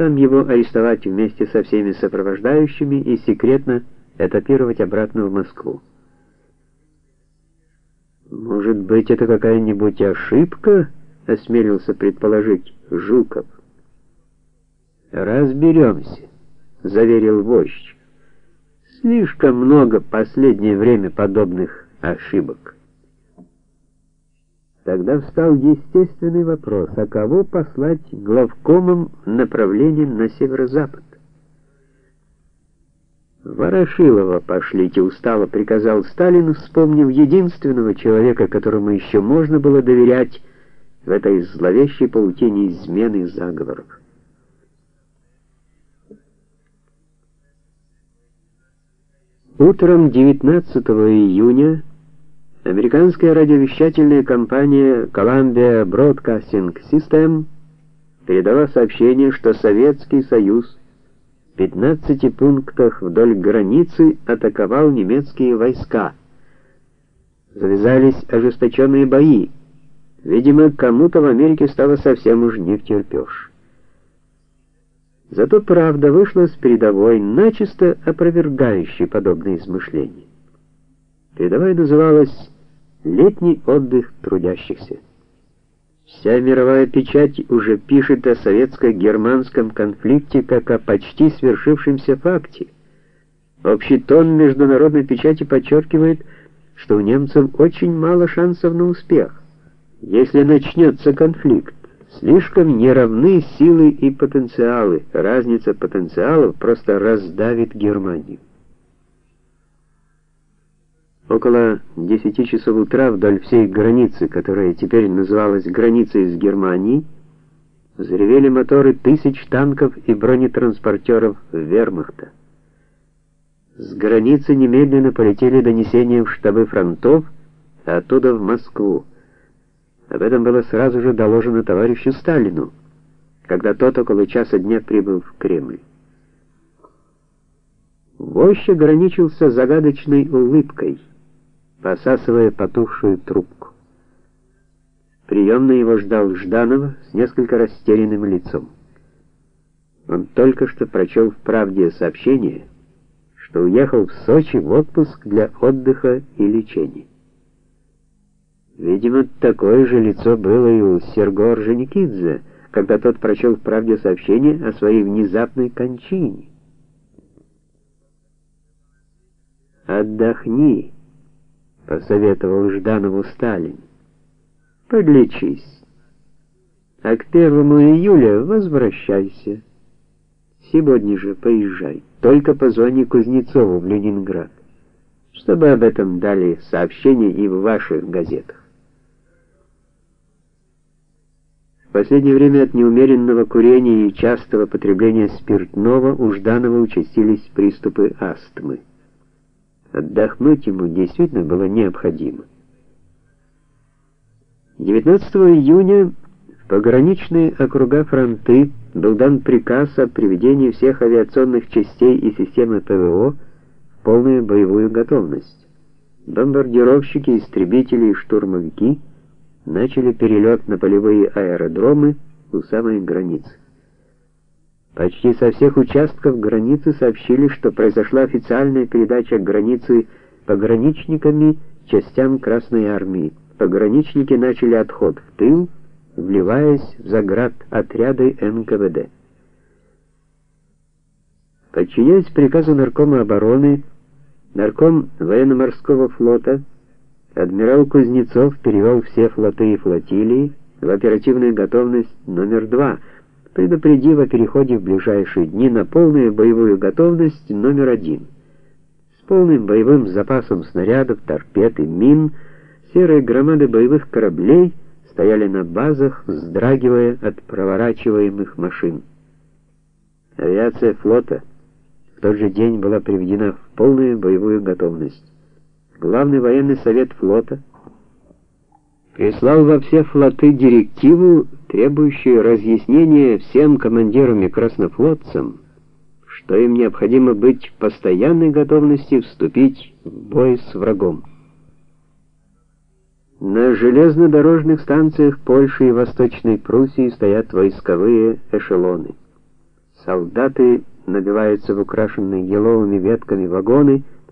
там его арестовать вместе со всеми сопровождающими и секретно этапировать обратно в Москву. Может быть, это какая-нибудь ошибка, осмелился предположить Жуков. Разберемся, заверил вождь. Слишком много последнее время подобных ошибок. Тогда встал естественный вопрос: а кого послать главкомом направлением на северо-запад? Ворошилова пошлите, устало приказал Сталин, вспомнив единственного человека, которому еще можно было доверять в этой зловещей паутине измены и заговоров. Утром 19 июня американская радиовещательная компания Columbia Broadcasting System передала сообщение, что Советский Союз в 15 пунктах вдоль границы атаковал немецкие войска. Завязались ожесточенные бои. Видимо, кому-то в Америке стало совсем уж не втерпёшь. Зато правда вышла с передовой, начисто опровергающей подобные измышления. Передовая называлась «Летний отдых трудящихся». Вся мировая печать уже пишет о советско-германском конфликте как о почти свершившемся факте. Общий тон международной печати подчеркивает, что у немцев очень мало шансов на успех. Если начнется конфликт, слишком неравны силы и потенциалы. Разница потенциалов просто раздавит Германию. Около 10 часов утра вдоль всей границы, которая теперь называлась границей с Германией, заревели моторы тысяч танков и бронетранспортеров Вермахта. С границы немедленно полетели донесения в штабы фронтов, а оттуда в Москву. Об этом было сразу же доложено товарищу Сталину, когда тот около часа дня прибыл в Кремль. Вождь ограничился загадочной улыбкой — посасывая потухшую трубку. Приемный его ждал Жданова с несколько растерянным лицом. Он только что прочел в «Правде» сообщение, что уехал в Сочи в отпуск для отдыха и лечения. Видимо, такое же лицо было и у Серго Орджоникидзе, когда тот прочел в «Правде» сообщение о своей внезапной кончине. «Отдохни», посоветовал Жданову Сталин. Подлечись. А к первому июля возвращайся. Сегодня же поезжай. Только позвони Кузнецову в Ленинград, чтобы об этом дали сообщение и в ваших газетах. В последнее время от неумеренного курения и частого потребления спиртного у Жданова участились приступы астмы. Отдохнуть ему действительно было необходимо. 19 июня в пограничные округа фронты был дан приказ о приведении всех авиационных частей и системы ПВО в полную боевую готовность. Бомбардировщики, истребители и штурмовики начали перелет на полевые аэродромы у самой границы. Почти со всех участков границы сообщили, что произошла официальная передача границы пограничниками частям Красной армии. Пограничники начали отход в тыл, вливаясь в заград отряды НКВД. Подчиняясь приказу наркома обороны, нарком военно-морского флота адмирал Кузнецов перевел все флоты и флотилии в оперативную готовность номер два — предупредив о переходе в ближайшие дни на полную боевую готовность номер один. С полным боевым запасом снарядов, торпед и мин серые громады боевых кораблей стояли на базах, вздрагивая от проворачиваемых машин. Авиация флота в тот же день была приведена в полную боевую готовность. Главный военный совет флота прислал во все флоты директиву требующую разъяснения всем командирам и краснофлотцам, что им необходимо быть в постоянной готовности вступить в бой с врагом. На железнодорожных станциях Польши и Восточной Пруссии стоят войсковые эшелоны. Солдаты набиваются в украшенные еловыми ветками вагоны,